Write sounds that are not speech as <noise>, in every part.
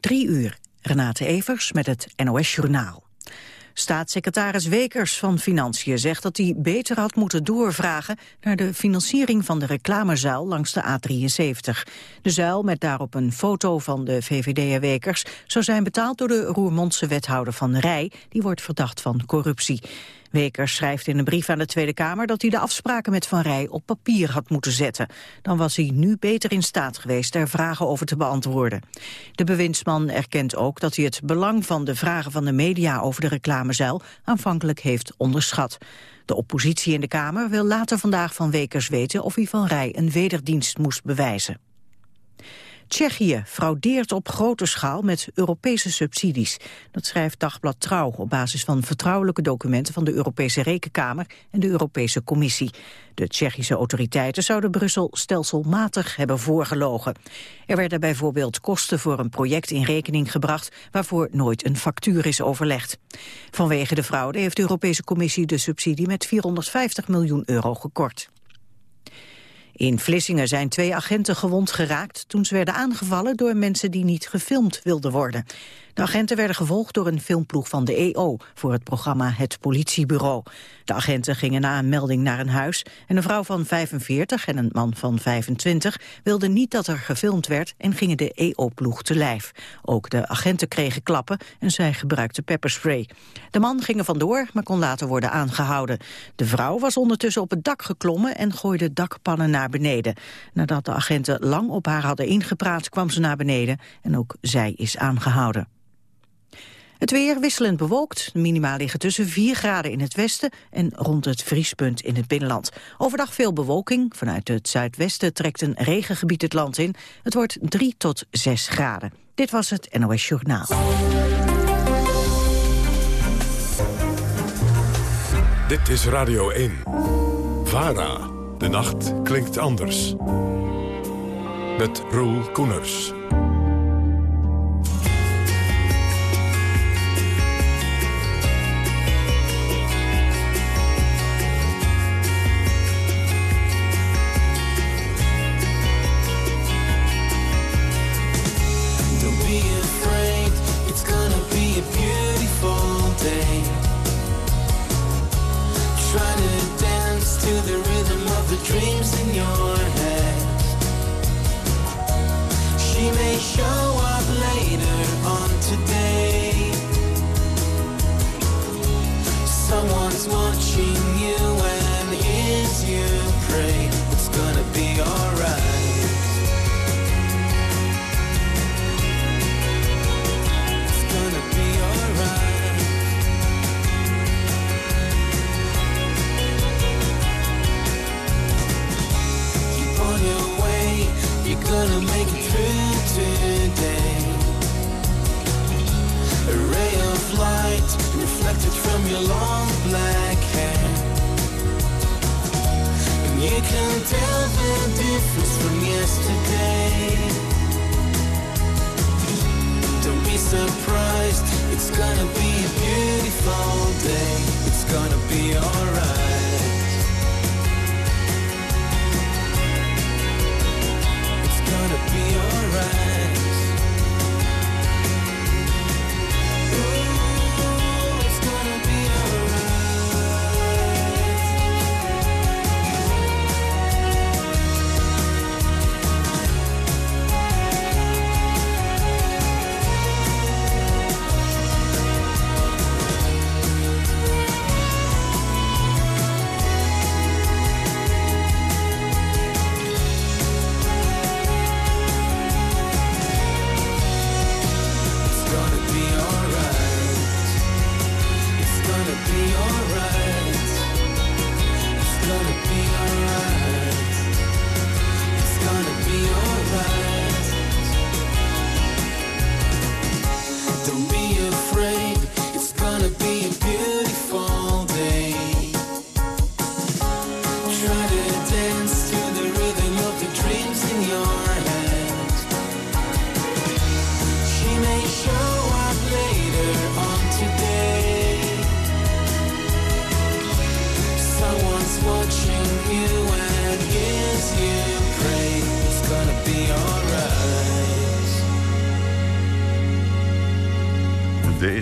Drie uur. Renate Evers met het NOS Journaal. Staatssecretaris Wekers van Financiën zegt dat hij beter had moeten doorvragen naar de financiering van de reclamezuil langs de A73. De zuil met daarop een foto van de VVD Wekers zou zijn betaald door de Roermondse wethouder van Rij, die wordt verdacht van corruptie. Wekers schrijft in een brief aan de Tweede Kamer dat hij de afspraken met Van Rij op papier had moeten zetten. Dan was hij nu beter in staat geweest er vragen over te beantwoorden. De bewindsman erkent ook dat hij het belang van de vragen van de media over de reclamezuil aanvankelijk heeft onderschat. De oppositie in de Kamer wil later vandaag van Wekers weten of hij Van Rij een wederdienst moest bewijzen. Tsjechië fraudeert op grote schaal met Europese subsidies. Dat schrijft Dagblad Trouw op basis van vertrouwelijke documenten van de Europese Rekenkamer en de Europese Commissie. De Tsjechische autoriteiten zouden Brussel stelselmatig hebben voorgelogen. Er werden bijvoorbeeld kosten voor een project in rekening gebracht waarvoor nooit een factuur is overlegd. Vanwege de fraude heeft de Europese Commissie de subsidie met 450 miljoen euro gekort. In Vlissingen zijn twee agenten gewond geraakt toen ze werden aangevallen door mensen die niet gefilmd wilden worden. De agenten werden gevolgd door een filmploeg van de EO voor het programma Het Politiebureau. De agenten gingen na een melding naar een huis en een vrouw van 45 en een man van 25 wilden niet dat er gefilmd werd en gingen de EO-ploeg te lijf. Ook de agenten kregen klappen en zij gebruikten pepperspray. De man ging er vandoor, maar kon later worden aangehouden. De vrouw was ondertussen op het dak geklommen en gooide dakpannen naar beneden. Nadat de agenten lang op haar hadden ingepraat kwam ze naar beneden en ook zij is aangehouden. Het weer wisselend bewolkt. De minima liggen tussen 4 graden in het westen en rond het vriespunt in het binnenland. Overdag veel bewolking. Vanuit het zuidwesten trekt een regengebied het land in. Het wordt 3 tot 6 graden. Dit was het NOS Journaal. Dit is Radio 1. VARA. De nacht klinkt anders. Met Roel Koeners. reflected from your long black hair. And you can tell the difference from yesterday. Don't be surprised, it's gonna be a beautiful day. It's gonna be alright.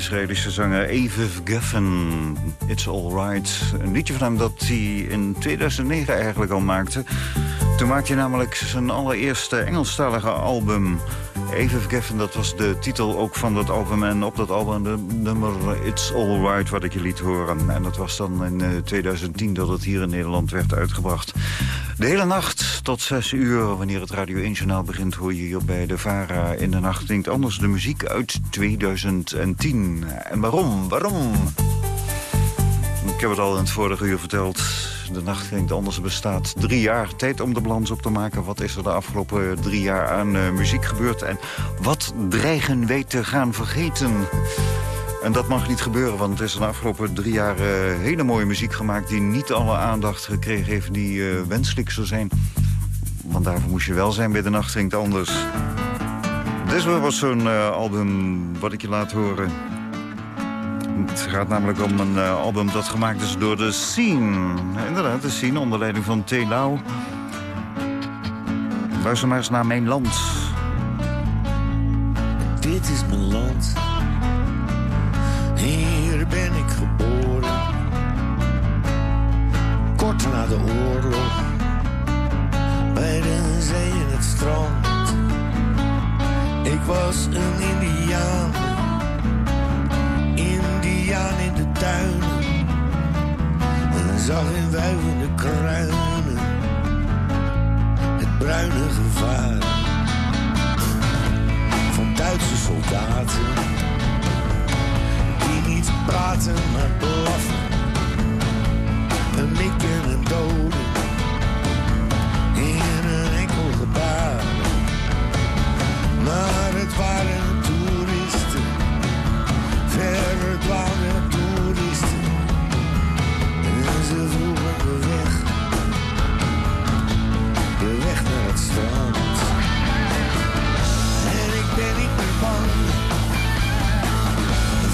Israëlische zanger Aviv Geffen, It's Alright. Een liedje van hem dat hij in 2009 eigenlijk al maakte. Toen maakte hij namelijk zijn allereerste Engelstalige album... Aviv Geffen, dat was de titel ook van dat album. En op dat album de nummer It's Alright wat ik je liet horen. En dat was dan in 2010 eh, dat het hier in Nederland werd uitgebracht. De hele nacht tot 6 uur, wanneer het Radio 1 Journaal begint... hoor je hier bij de VARA in de nacht klinkt anders de muziek uit 2010. En waarom? Waarom? Ik heb het al in het vorige uur verteld. De nacht klinkt anders bestaat drie jaar. Tijd om de balans op te maken. Wat is er de afgelopen drie jaar aan uh, muziek gebeurd? En wat dreigen wij te gaan vergeten? En dat mag niet gebeuren, want er is de afgelopen drie jaar uh, hele mooie muziek gemaakt... die niet alle aandacht gekregen heeft die uh, wenselijk zou zijn. Want daarvoor moest je wel zijn bij de nacht klinkt anders. Dit was zo'n uh, album wat ik je laat horen. Het gaat namelijk om een uh, album dat gemaakt is door de Scene. Inderdaad, de Scene onder leiding van T. Lau. Luister maar eens naar Mijn Land. Dit is mijn land. Hier ben ik geboren. Kort na de oorlog. Was een indiaan. Indiaan in de tuinen. En zag in wuivende kruinen. Het bruine gevaar. Van Duitse soldaten. Die niet praten maar blaffen. Een mikken en doden. In een enkel gebaar. Maar het waren toeristen, verdwaalde toeristen. En ze vroegen de weg, de weg naar het strand. En ik ben niet meer bang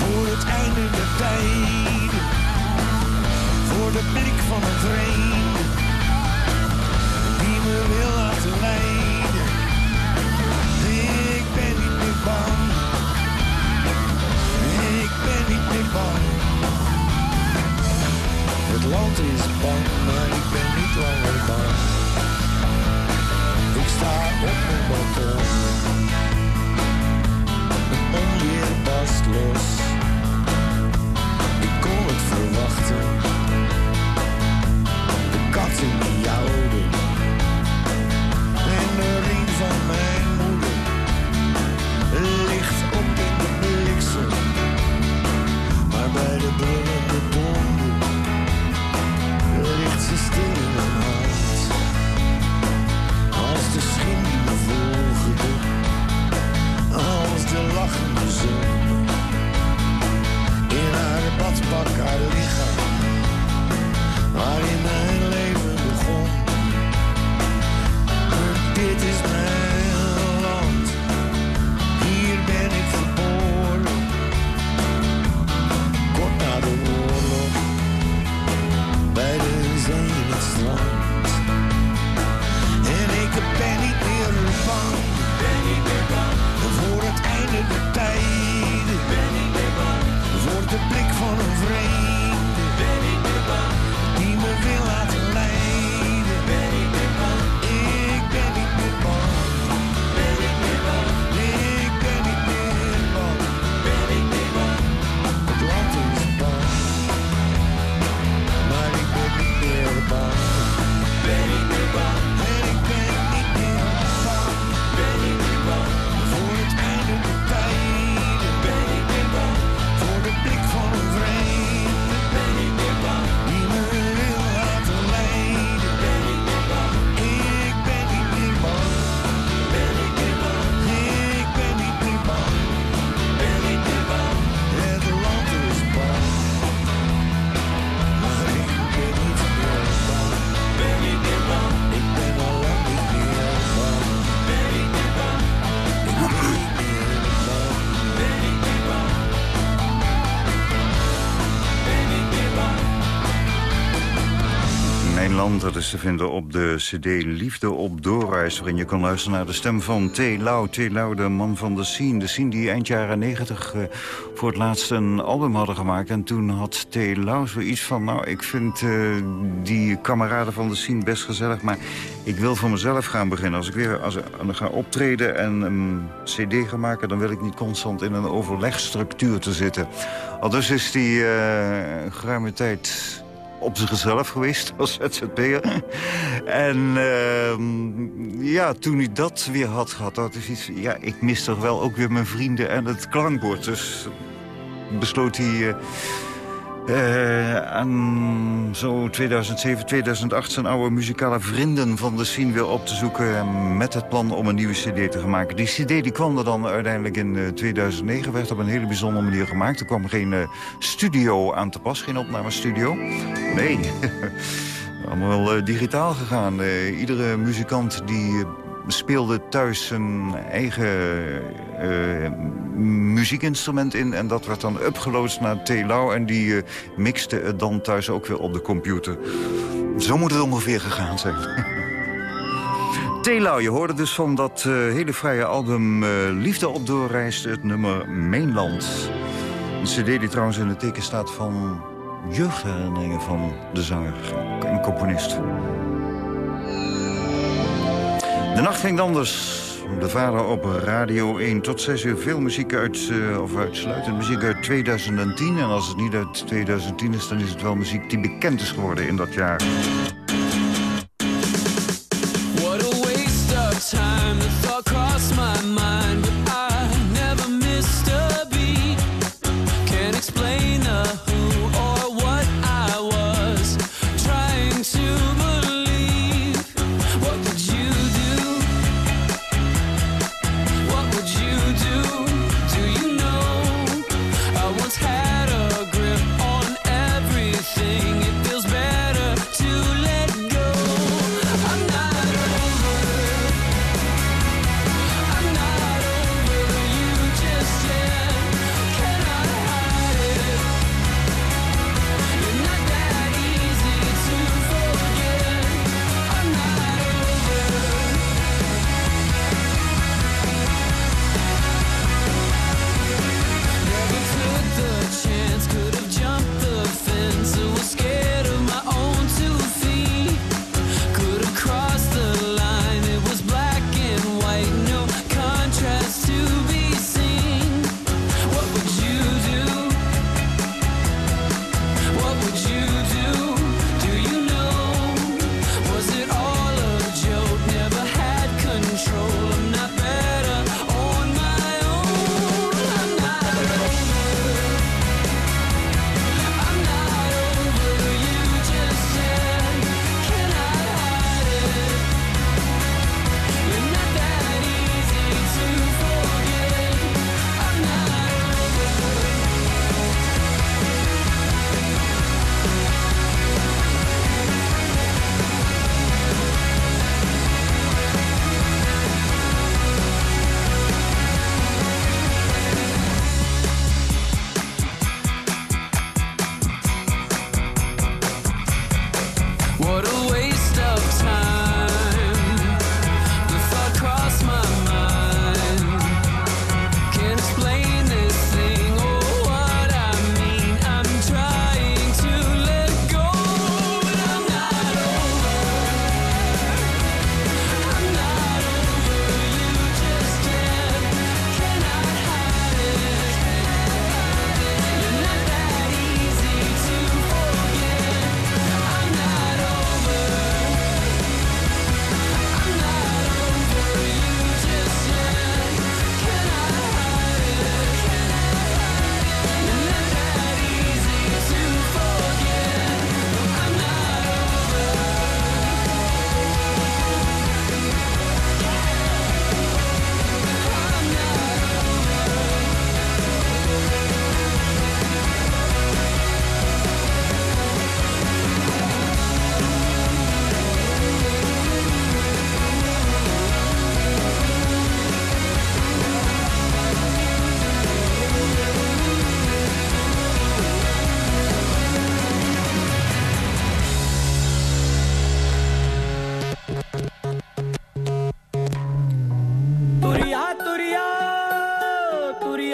voor het einde der tijden, voor de blik van een vreemde die me wil Is bang, maar ik ben niet langer Dat is te vinden op de cd Liefde op Doorreis... waarin je kan luisteren naar de stem van T. Lau. T. Lau, de man van de scene. De scene die eind jaren negentig uh, voor het laatst een album hadden gemaakt. En toen had T. Lau zoiets van... nou, ik vind uh, die kameraden van de scene best gezellig... maar ik wil voor mezelf gaan beginnen. Als ik weer als, ik ga optreden en een cd ga maken... dan wil ik niet constant in een overlegstructuur te zitten. Al dus is die uh, geruime tijd op zichzelf geweest <laughs> als ZZP'er. en uh, ja, toen hij dat weer had gehad, had hij iets... ja, ik mis toch wel ook weer mijn vrienden en het klankbord. Dus besloot hij... Uh, uh, aan zo 2007, 2008 zijn oude muzikale vrienden van de scene weer op te zoeken... met het plan om een nieuwe cd te maken. Die cd die kwam er dan uiteindelijk in uh, 2009, werd op een hele bijzondere manier gemaakt. Er kwam geen uh, studio aan te pas, geen opnamestudio. Nee, <laughs> allemaal digitaal gegaan. iedere muzikant die speelde thuis zijn eigen uh, muziekinstrument in. En dat werd dan upgeload naar Telau. En die uh, mixte het dan thuis ook weer op de computer. Zo moet het ongeveer gegaan zijn. <laughs> Telau, je hoorde dus van dat uh, hele vrije album Liefde op doorreis, het nummer Mainland. Een cd die trouwens in het teken staat van jeugdherinneringen van de zanger en componist. De nacht ging anders. De vader op Radio 1 tot 6 uur. Veel muziek uit, uh, of uitsluitend muziek uit 2010. En als het niet uit 2010 is, dan is het wel muziek die bekend is geworden in dat jaar.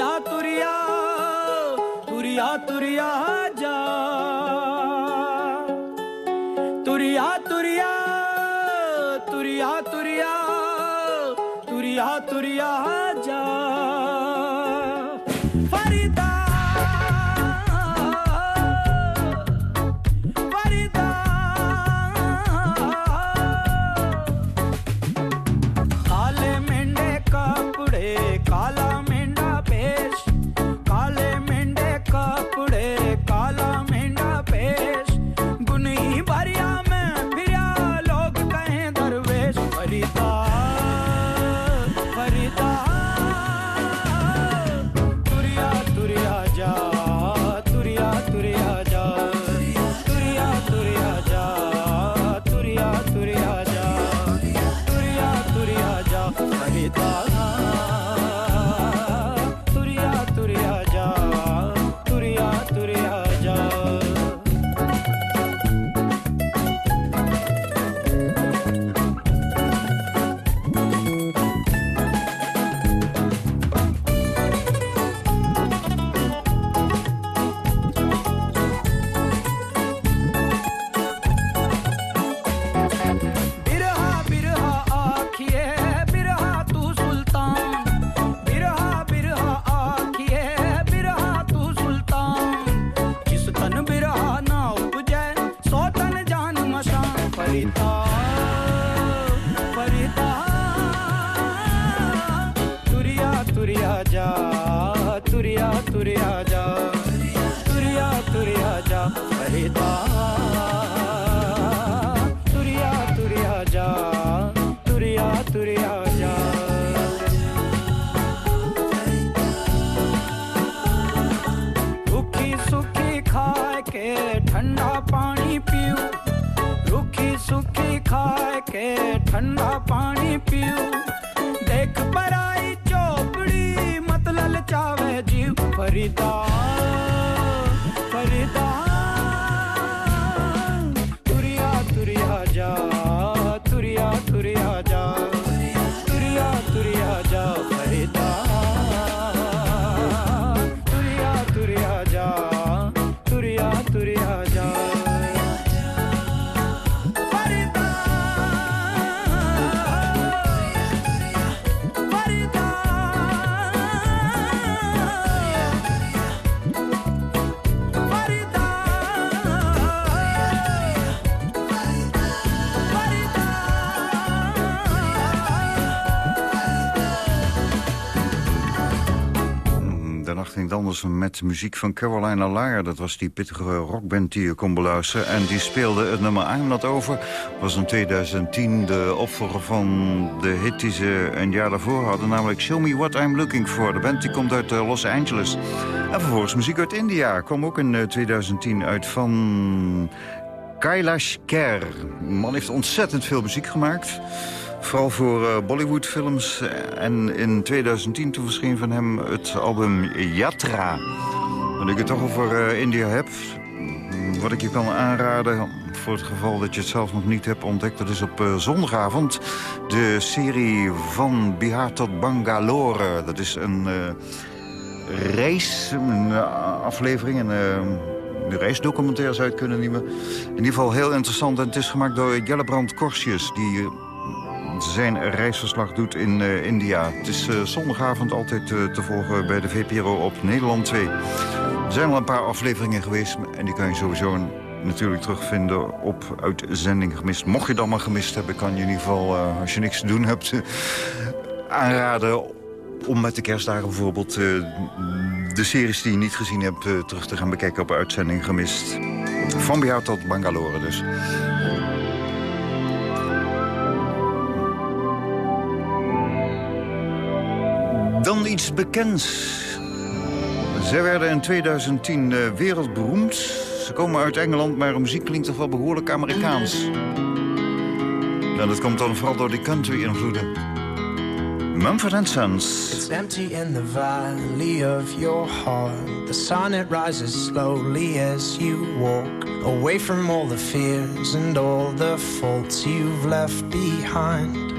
तुरिया तुरिया तुरिया तुरिया जा। तुरिया तुरिया तुरिया तुरिया तुरिया तुरिया Rita nacht klinkt anders met muziek van Carolina Laar. Dat was die pittige rockband die je kon beluisteren. En die speelde het nummer I'm Not Over. was in 2010 de opvolger van de hit die ze een jaar daarvoor hadden. Namelijk Show Me What I'm Looking For. De band die komt uit eh, Los Angeles. En vervolgens muziek uit India. Kwam ook in eh, 2010 uit van Kailash Kher. De man heeft ontzettend veel muziek gemaakt. Vooral voor eh, Bollywoodfilms. En in 2010 toen verscheen van hem het album Yatra. Wanneer ik het toch over eh, India heb... wat ik je kan aanraden... voor het geval dat je het zelf nog niet hebt ontdekt... dat is op eh, zondagavond de serie van Bihar tot Bangalore. Dat is een reis, een aflevering... Een, de reisdocumentaire zou je het kunnen noemen. In ieder geval heel interessant. En het is gemaakt door Jellebrand Korsjes... die zijn reisverslag doet in eh, India. Het is eh, zondagavond altijd eh, te volgen bij de VPRO op Nederland 2. Er zijn al een paar afleveringen geweest... en die kan je sowieso natuurlijk terugvinden op uitzending gemist. Mocht je het allemaal gemist hebben, kan je in ieder geval... als je niks te doen hebt, <laughs> aanraden om met de kerstdagen bijvoorbeeld... de series die je niet gezien hebt terug te gaan bekijken op uitzending gemist. Van Bihar tot Bangalore dus. Dan iets bekends. Zij werden in 2010 eh, wereldberoemd. Ze komen uit Engeland, maar hun muziek klinkt toch wel behoorlijk Amerikaans. Nou, dat komt dan vooral door die country-invloeden. Mumford Sons. It's empty in the valley of your heart. The sun rises slowly as you walk away from all the fears and all the faults you've left behind.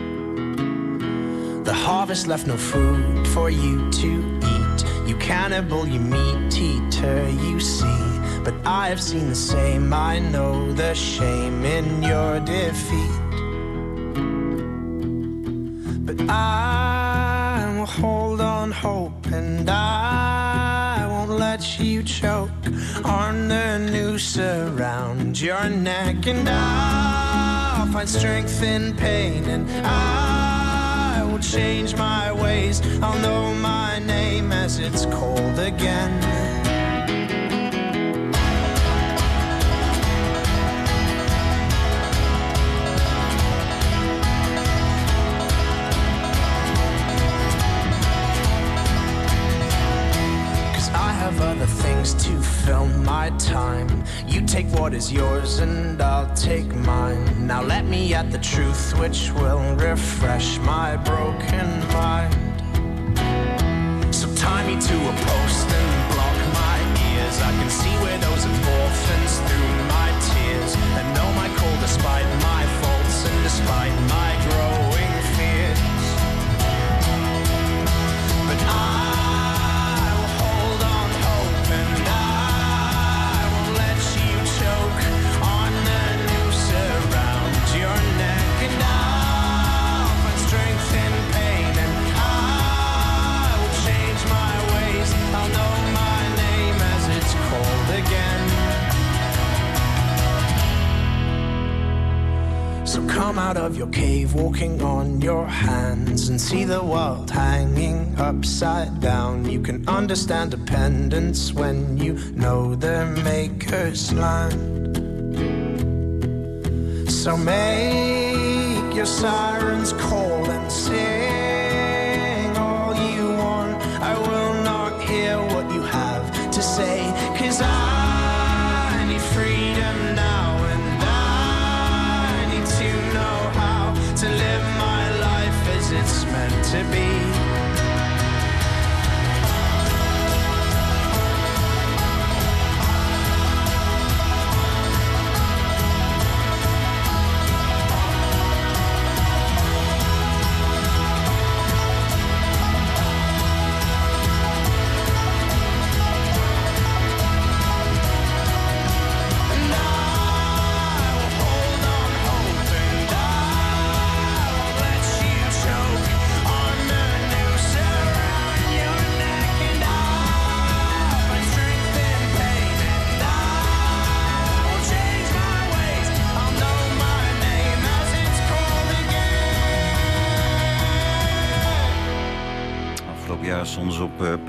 Harvest left no food for you to eat. You cannibal, you meat eater, you see. But I have seen the same, I know the shame in your defeat. But I will hold on hope and I won't let you choke on the noose around your neck. And I'll find strength in pain and I change my ways. I'll know my name as it's cold again. What is yours and I'll take mine. Now let me at the truth which will refresh my broken mind. So tie me to a post and block my ears. I can see where those orphans through my tears. And know my call despite my faults and despite my come out of your cave walking on your hands and see the world hanging upside down. You can understand dependence when you know the maker's land. So make your sirens call and sing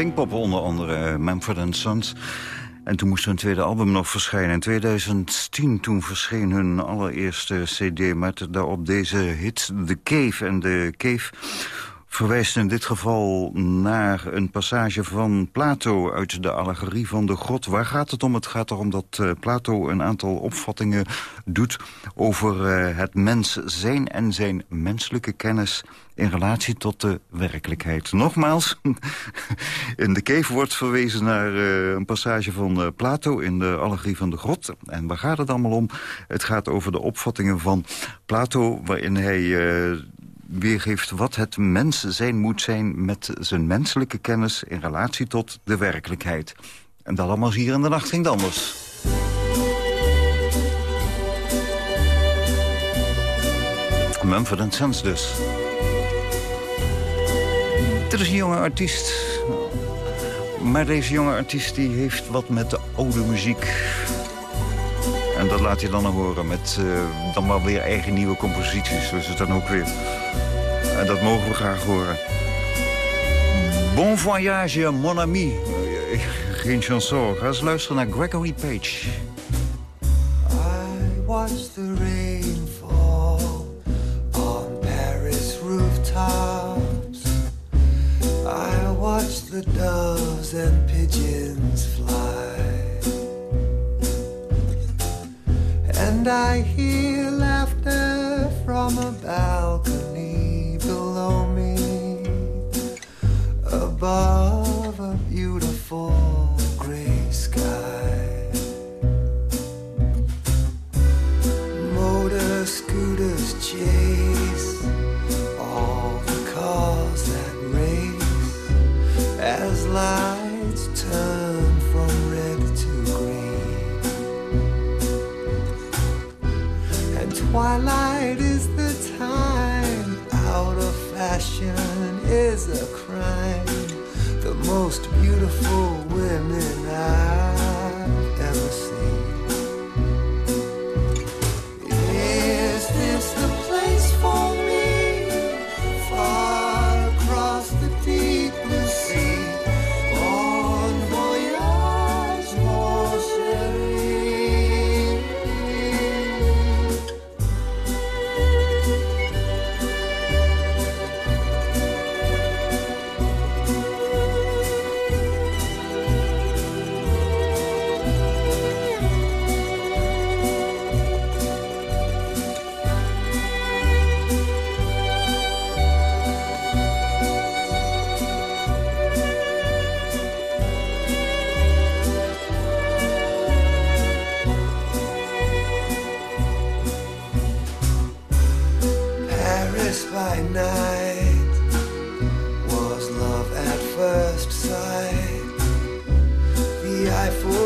Pinkpop onder andere, eh, Mumford Sons. En toen moest hun tweede album nog verschijnen. In 2010 toen verscheen hun allereerste cd met daarop deze hit The Cave. En The Cave verwijst in dit geval naar een passage van Plato... uit de allegorie van de grot. Waar gaat het om? Het gaat erom dat eh, Plato een aantal opvattingen doet... over eh, het mens zijn en zijn menselijke kennis in relatie tot de werkelijkheid. Nogmaals, <laughs> in de cave wordt verwezen naar eh, een passage van Plato... in de allegorie van de grot. En waar gaat het allemaal om? Het gaat over de opvattingen van Plato... waarin hij weergeeft wat het mens zijn moet zijn... met zijn menselijke kennis in relatie tot de werkelijkheid. En dat allemaal hier in de nacht ging anders. Mumford Sons dus. Dit is een jonge artiest. Maar deze jonge artiest die heeft wat met de oude muziek. En dat laat je dan horen met eh, dan wel weer eigen nieuwe composities. Dus het dan ook weer. En dat mogen we graag horen. Bon voyage, mon ami. Eh, Geen chanson. Ga eens luisteren naar Gregory Page. I watched the rain fall on Paris rooftops. I watched the doves and life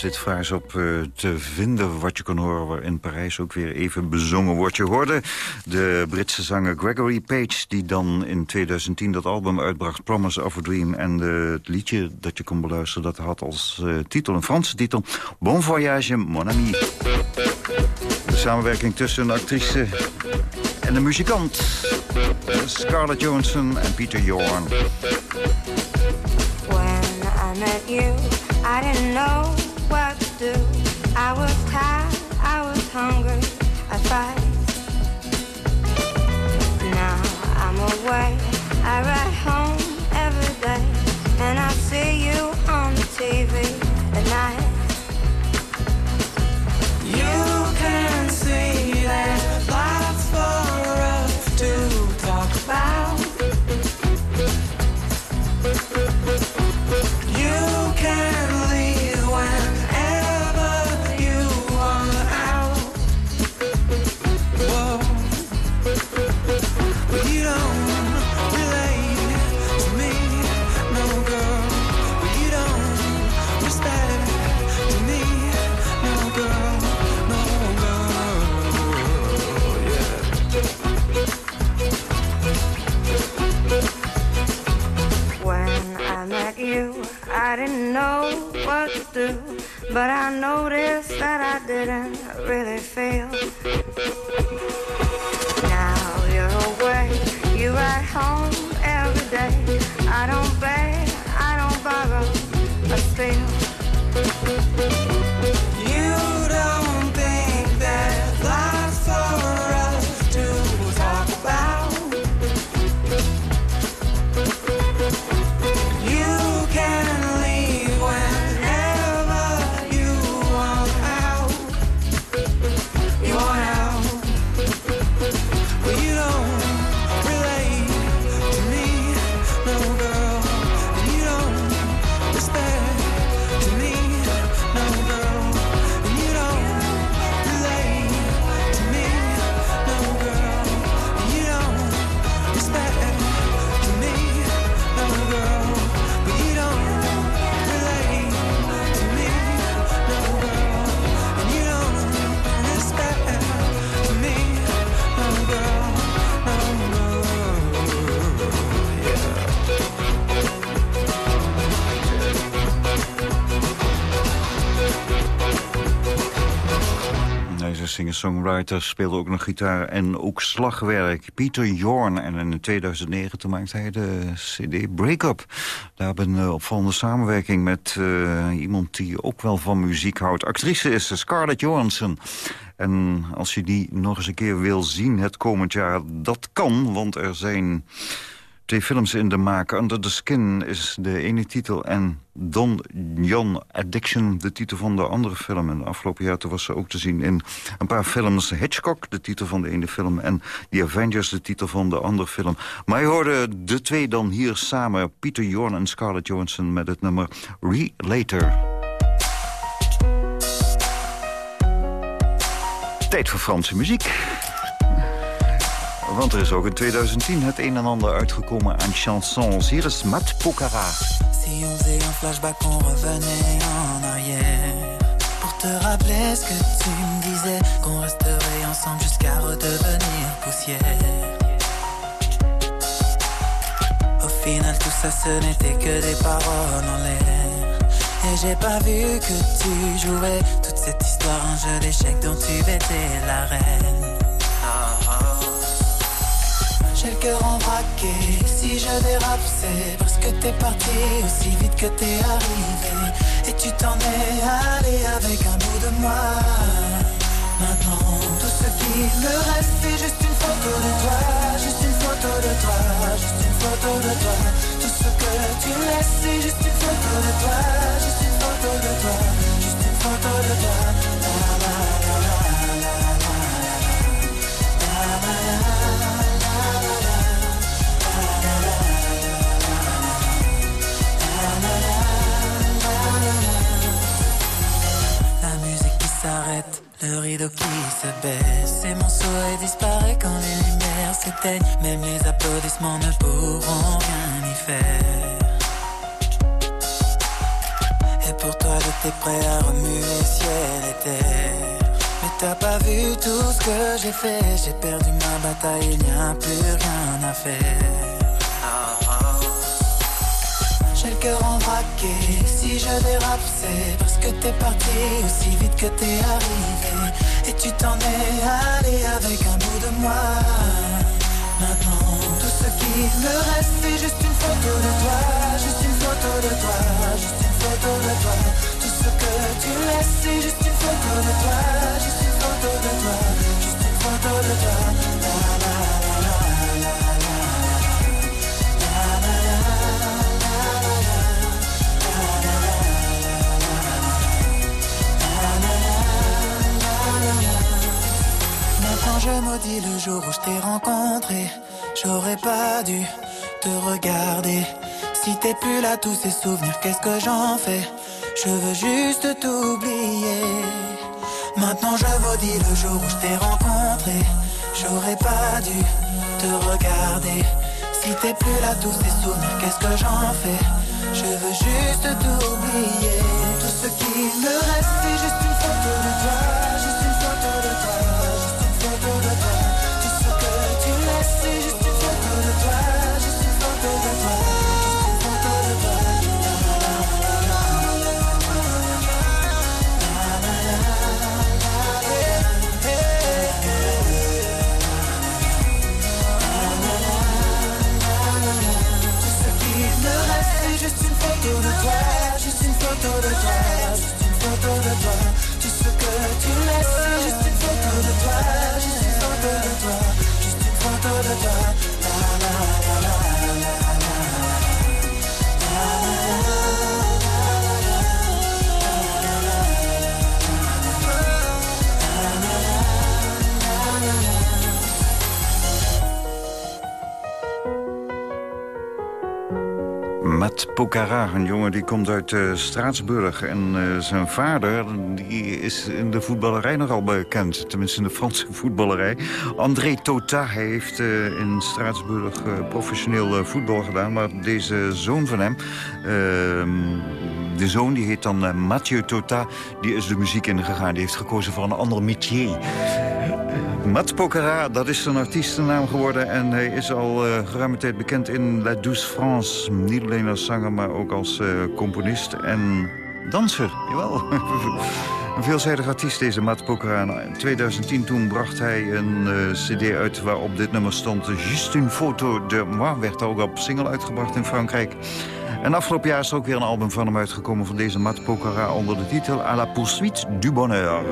Dit Vaars op eh, te vinden. Wat je kon horen waar in Parijs ook weer even bezongen wordt. Je hoorde de Britse zanger Gregory Page... die dan in 2010 dat album uitbracht, Promise of a Dream. En het liedje dat je kon beluisteren, dat had als eh, titel, een Franse titel... Bon voyage, mon ami. De samenwerking tussen een actrice en een muzikant. Scarlett Johansson en Peter Jorn. When I met you, I didn't know do. I was tired, I was hungry, I fight. Now I'm away, I ride home every day. Singer-songwriter, speelde ook nog gitaar en ook slagwerk. Peter Jorn. En in 2009 toen maakte hij de CD Breakup. Daar een opvallende samenwerking met uh, iemand die ook wel van muziek houdt. Actrice is Scarlett Johansson. En als je die nog eens een keer wil zien het komend jaar, dat kan, want er zijn twee films in de maak. Under the Skin is de ene titel en Don John Addiction, de titel van de andere film. En afgelopen jaar was ze ook te zien in een paar films. Hitchcock, de titel van de ene film. En The Avengers, de titel van de andere film. Maar je hoorde de twee dan hier samen. Peter Jorn en Scarlett Johansson met het nummer Relater. Tijd voor Franse muziek. Want er is ook in 2010 het een en ander uitgekomen aan chansons. Hier is Mat Pocara. Si on faisait un flashback, on revenait en arrière. Pour te rappeler ce que tu me disais, qu'on resterait ensemble jusqu'à redevenir poussière. Au final, tout ça, ce n'était que des paroles en l'air. Et j'ai pas vu que tu jouais toute cette histoire, un jeu d'échecs dont tu étais la reine. J'ai cœur en braqué, si je dérape c'est parce que t'es parti aussi vite que t'es arrivé. Et tu t'en es allé avec un bout de moi. Maintenant tout ce qui me reste c'est juste une photo de toi. Juste une photo de toi, juste une photo de toi. Tout ce que tu laisses c'est juste une photo de toi qui se baisse et mon souhait disparaît quand les lumières s'éteignent. Même les applaudissements ne pourront rien y faire. Et pour toi, j'étais prêt à remuer ciel et terre. Mais t'as pas vu tout ce que j'ai fait. J'ai perdu ma bataille, il n'y a plus rien à faire. J'ai le cœur en braqué, si je dérape c'est parce que t'es parti aussi vite que t'es arrivé tu t'en es allé avec un bout de moi. Maintenant tout ce qui me reste c'est juste une photo de toi Juste une photo de toi, juste une photo de toi. Tout ce que tu laisses c'est juste une photo de toi Juste une photo de toi, juste une photo de toi je maudis le jour où je t'ai rencontré, j'aurais pas dû te regarder. Si t'es plus là, tous ces souvenirs, qu'est-ce que j'en fais? Je veux juste t'oublier. Maintenant je maudis le jour où je t'ai rencontré, j'aurais pas dû te regarder. Si t'es plus là, tous ces souvenirs, qu'est-ce que j'en fais? Je veux juste t'oublier. Tout ce qui me reste, c'est juste une photo de toi, Een jongen die komt uit eh, Straatsburg. En eh, zijn vader die is in de voetballerij nogal bekend. Tenminste in de Franse <laughs> voetballerij. André Tota heeft eh, in Straatsburg professioneel voetbal gedaan. Maar deze zoon van hem, ehm, de zoon die heet dan Mathieu Tota... die is de muziek ingegaan. Die heeft gekozen voor een ander métier. Mat Pocara, dat is zijn artiestennaam geworden... en hij is al uh, geruime tijd bekend in La Douce France. Niet alleen als zanger, maar ook als uh, componist en danser. Jawel. <laughs> Een veelzijdig artiest deze Matt Pokora. In 2010 toen bracht hij een eh, cd uit waarop dit nummer stond. Juste une photo de moi werd ook op single uitgebracht in Frankrijk. En afgelopen jaar is er ook weer een album van hem uitgekomen... van deze Matt Pokora onder de titel À la poursuite du bonheur.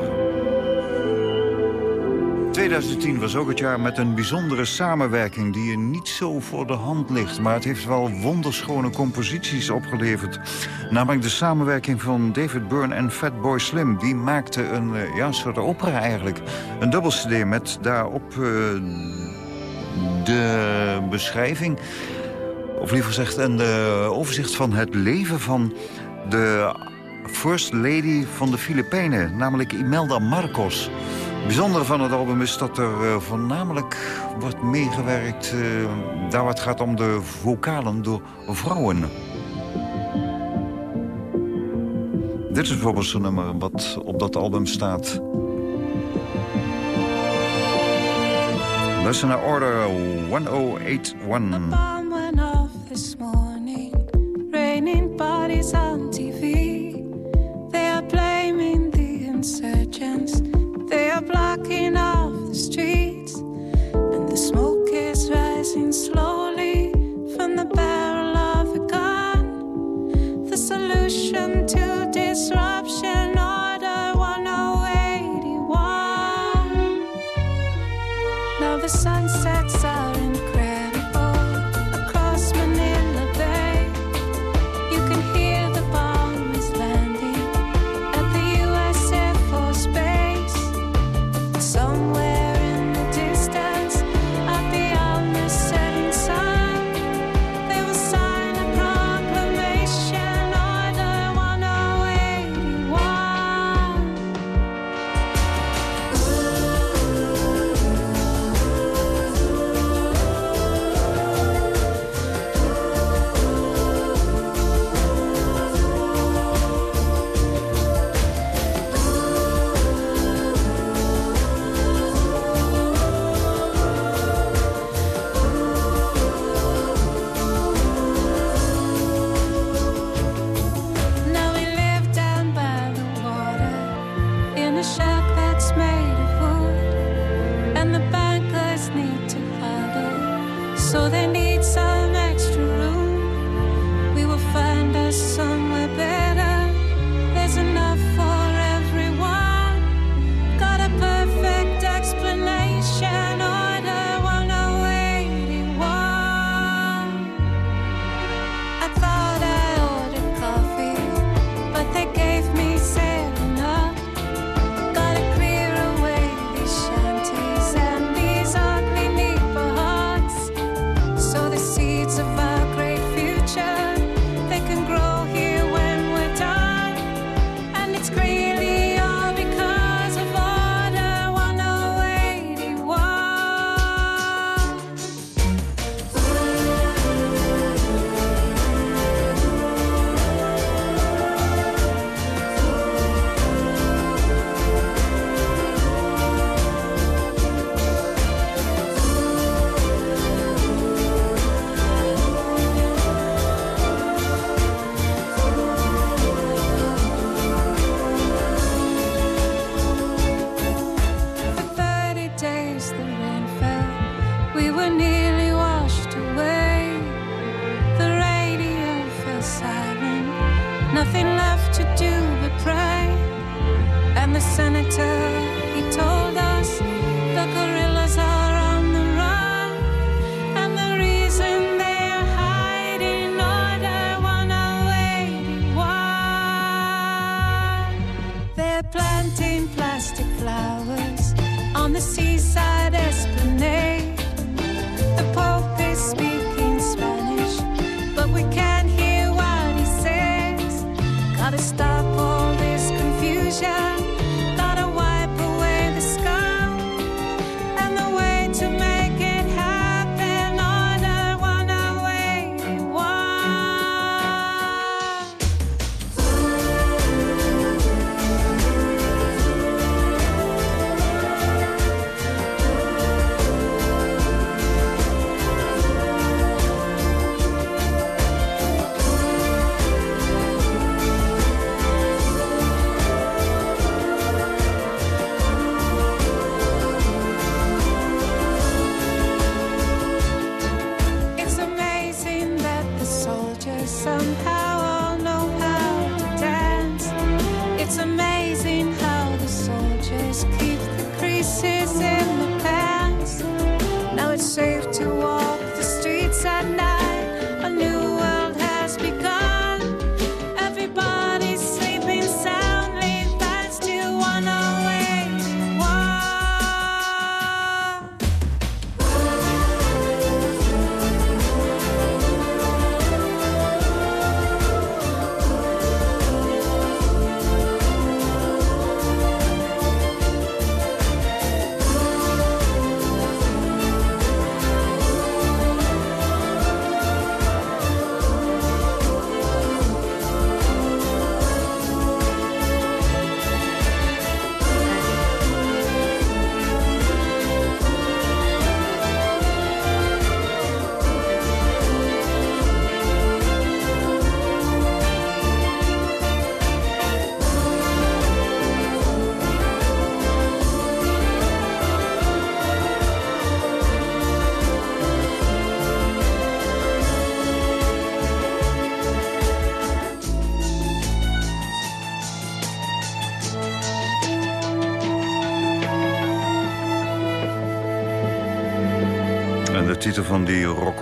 2010 was ook het jaar met een bijzondere samenwerking... die je niet zo voor de hand ligt. Maar het heeft wel wonderschone composities opgeleverd. Namelijk de samenwerking van David Byrne en Fatboy Slim. Die maakte een, eh, ja, soort opera eigenlijk. Een dubbel cd met daarop uh, de beschrijving... of liever gezegd een overzicht van het leven van de First Lady van de Filipijnen. Namelijk Imelda Marcos... Bijzondere van het album is dat er uh, voornamelijk wordt meegewerkt... Uh, daar het gaat om de vocalen door vrouwen. Dit is bijvoorbeeld zo'n nummer wat op dat album staat. Luister naar Order 1081. The bomb went off this morning. Raining bodies on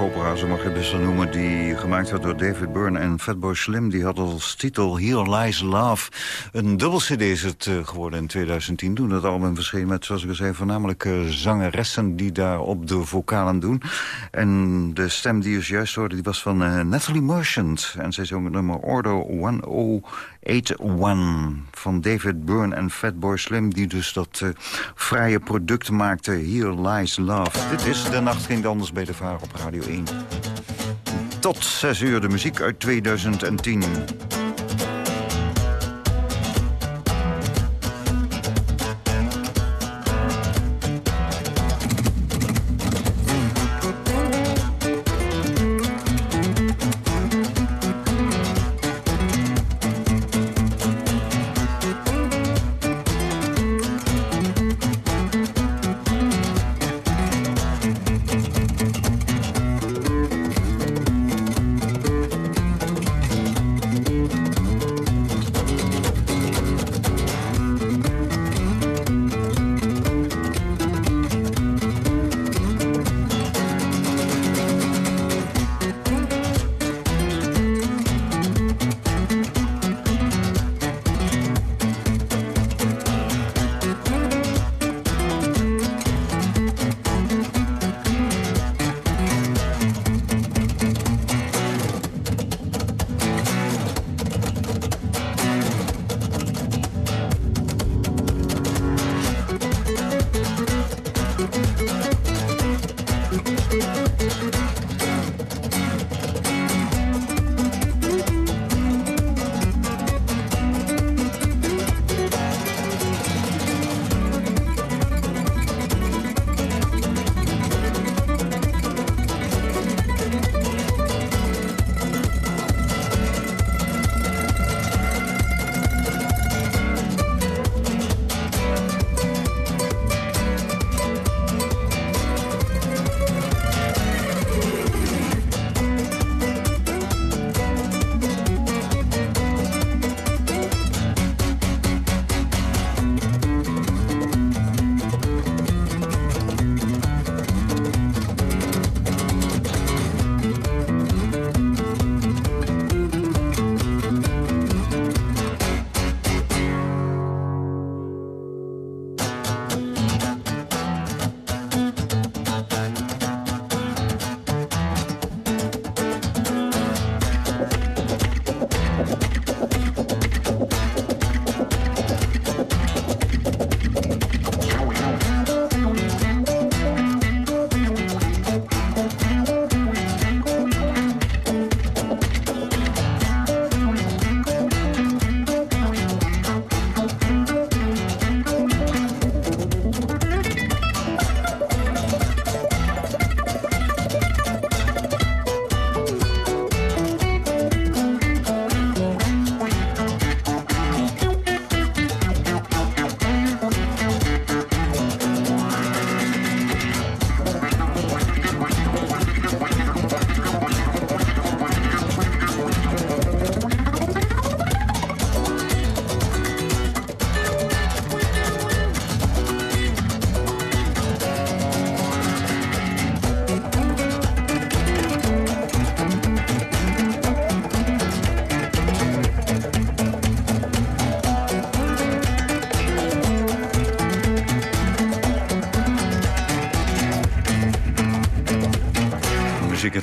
opera, mag je best wel noemen... die gemaakt werd door David Byrne en Fatboy Slim. Die had als titel Here Lies Love. Een dubbel cd is het eh, geworden in 2010. Toen dat album verscheen met, zoals ik al zei... voornamelijk eh, zangeressen die daar op de vocalen doen. En de stem die je juist hoorde, die was van eh, Natalie Merchant. En zij zong het nummer Ordo 10... One van David Byrne en Fatboy Slim... die dus dat eh, vrije product maakte. Here Lies Love. Dit is De Nacht Ging Anders bij de Vaar op Radio 1. Tot 6 uur de muziek uit 2010.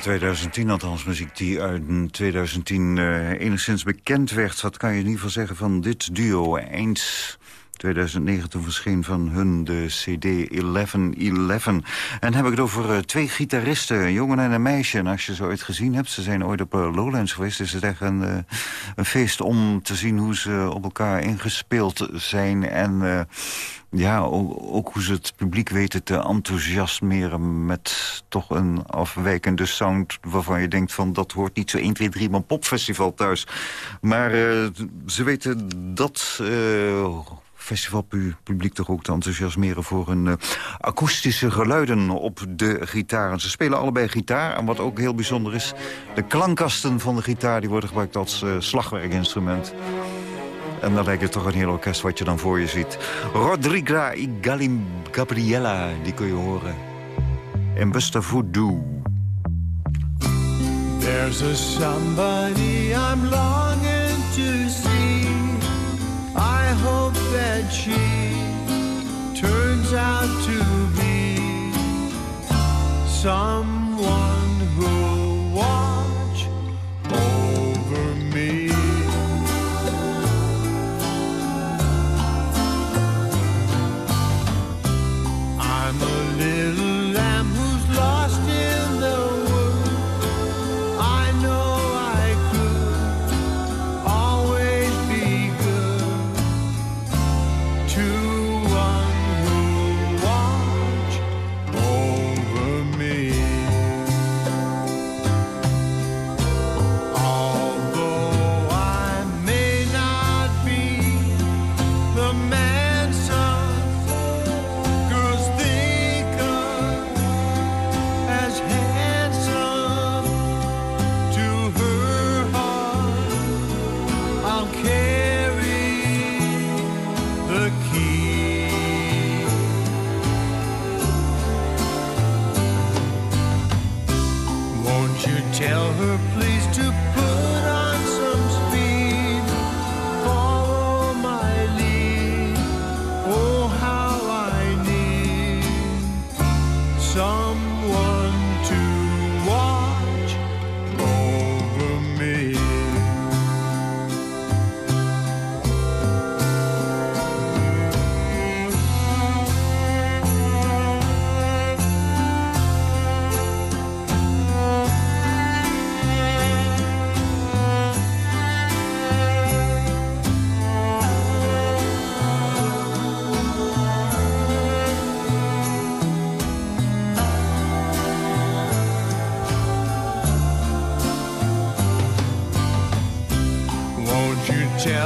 2010, althans muziek die uit 2010 uh, enigszins bekend werd. Wat kan je in ieder geval zeggen van dit duo? Eens 2009 toen verscheen van hun de CD 1111. En heb ik het over uh, twee gitaristen, een jongen en een meisje. En als je ze ooit gezien hebt, ze zijn ooit op uh, Lowlands geweest... is het echt een, uh, een feest om te zien hoe ze op elkaar ingespeeld zijn... en ja, ook, hoe ze het publiek weten te enthousiasmeren... met toch een afwijkende sound waarvan je denkt van... dat hoort niet zo 1, 2, 3 man popfestival thuis. Maar ze weten dat... festivalpubliek toch ook te enthousiasmeren... voor hun uh, akoestische geluiden op de gitaar. ze spelen allebei gitaar. En wat ook heel bijzonder is... de klankkasten van de gitaar die worden gebruikt als uh, slagwerkinstrument. En dan lijkt het toch een heel orkest wat je dan voor je ziet. Rodriga y Galim Gabriella, die kun je horen. in Buster Voodoo. There's a somebody I'm longing turns out to be some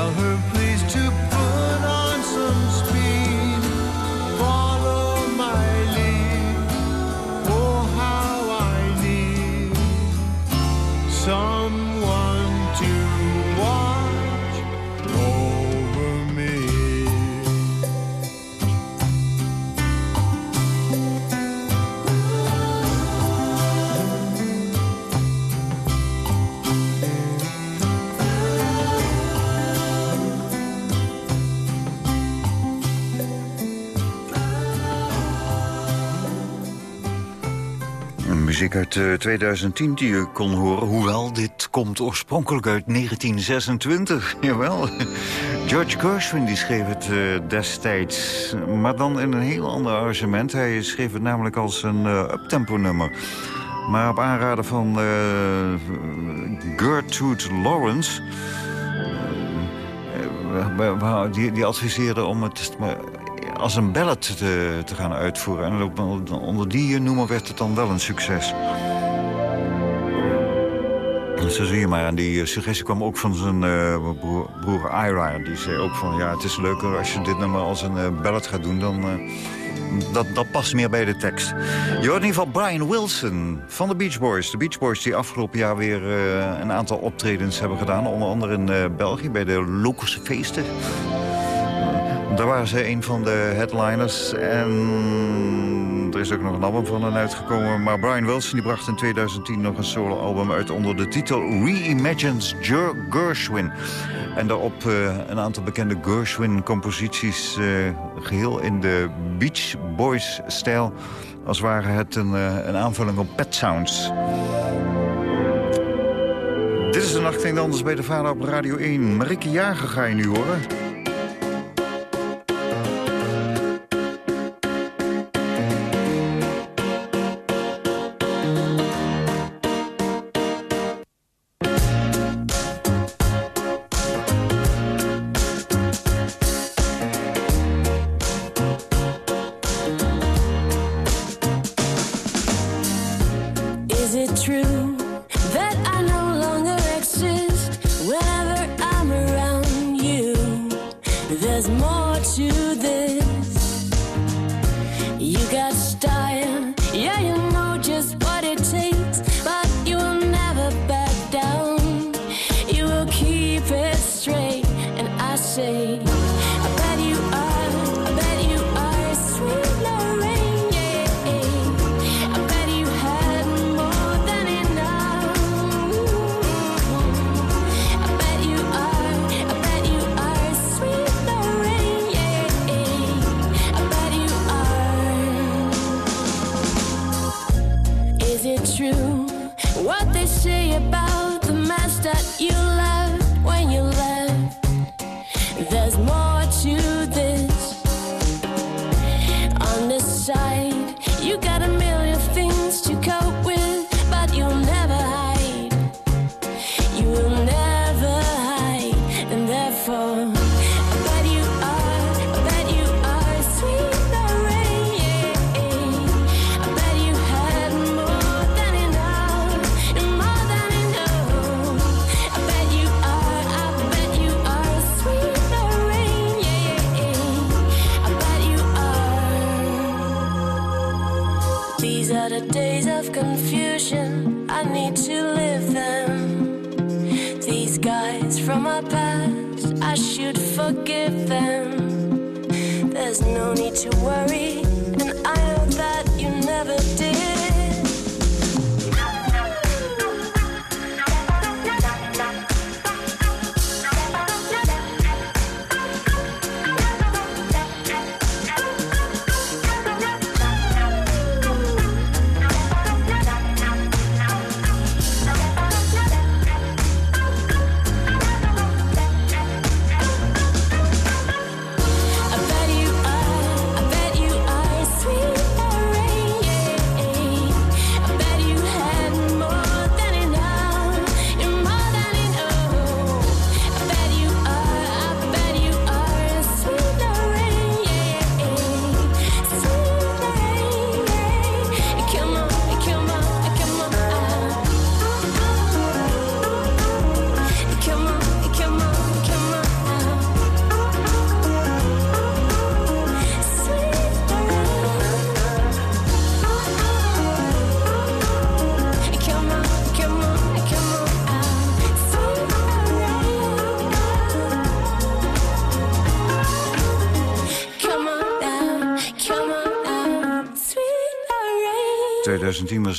tell her please Uit eh, 2010 die je kon horen. Hoewel, dit komt oorspronkelijk uit 1926. <laughs> Jawel. George Gershwin die schreef het eh, destijds. Maar dan in een heel ander arrangement. Hij schreef het namelijk als een eh, uptempo nummer. Maar op aanraden van eh, Gertrude Lawrence... eh, die, die adviseerde om het als een ballad te, te gaan uitvoeren. En onder die noemer werd het dan wel een succes. Zo zie je maar. En die eh, suggestie kwam ook van zijn eh, broer, broer Ira. Die zei ook van, ja, het is leuker als je dit nummer als een eh, ballad gaat doen... dan dat, dat past meer bij de tekst. Je hoort in ieder geval Brian Wilson van de Beach Boys. De Beach Boys die afgelopen jaar weer een aantal optredens hebben gedaan. Onder andere in België bij de Lokerse Feesten. Daar waren ze een van de headliners. En er is ook nog een album van hen uitgekomen. Maar Brian Wilson die bracht in 2010 nog een soloalbum uit... onder de titel Reimagines Ger- Gershwin. En daarop eh, een aantal bekende Gershwin-composities... eh, geheel in de Beach Boys-stijl. Als ware het een, eh, een aanvulling op Pet Sounds. Dit is de Nacht Anders bij de Vader op Radio 1. Marieke Jager ga je nu horen.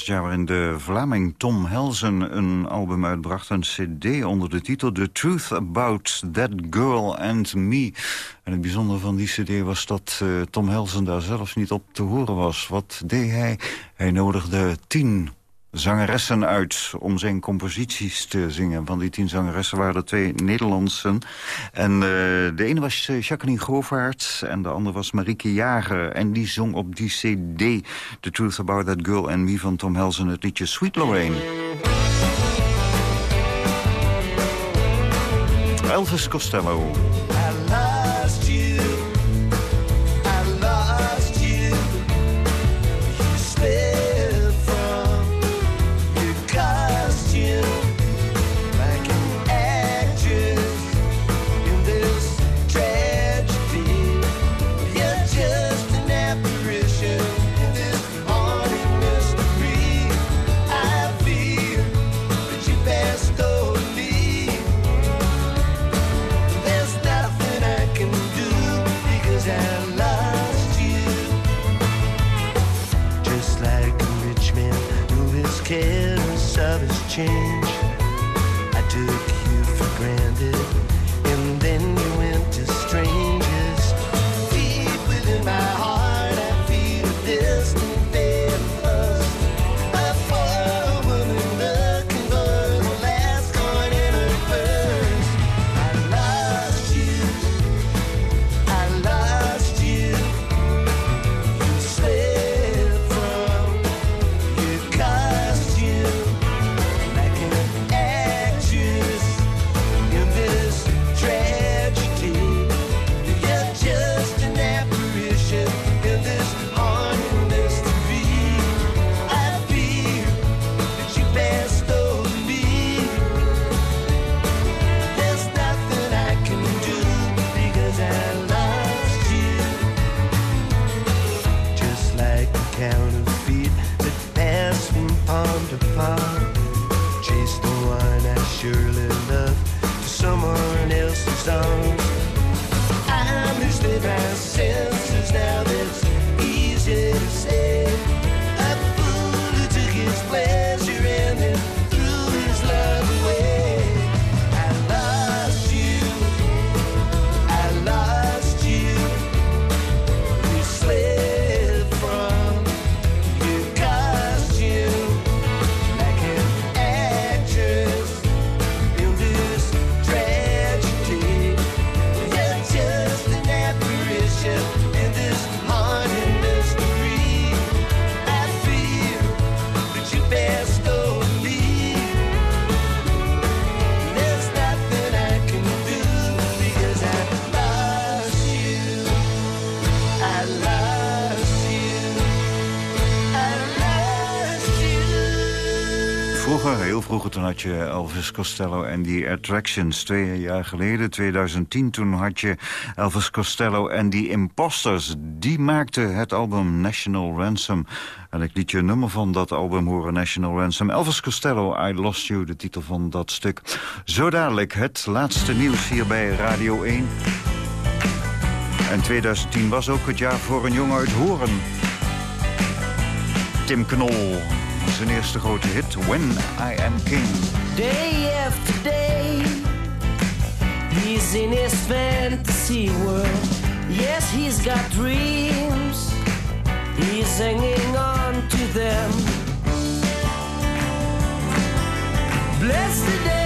het jaar waarin de Vlaming Tom Helsen een album uitbracht. Een cd onder de titel The Truth About That Girl and Me. En het bijzondere van die cd was dat eh, Tom Helsen daar zelfs niet op te horen was. Wat deed hij? Hij nodigde tien zangeressen uit om zijn composities te zingen. Van die tien zangeressen waren er twee Nederlandsen. En eh, de ene was eh, Jacqueline Govaert en de andere was Marieke Jager. En die zong op die cd The Truth About That Girl en wie van Tom Helsen het liedje Sweet Lorraine. Elvis Costello. Vroeger, toen had je Elvis Costello en die Attractions. Twee jaar geleden, 2010, toen had je Elvis Costello en die Imposters. Die maakten het album National Ransom. En ik liet je een nummer van dat album horen, National Ransom. Elvis Costello, I Lost You, de titel van dat stuk. Zo dadelijk het laatste nieuws hier bij Radio 1. En 2010 was ook het jaar voor een jongen uit Horen. Tim Knol, zijn eerste grote hit, When I Am King. Day after day, he's in his fantasy world. Yes, he's got dreams, he's hanging on to them. Bless the day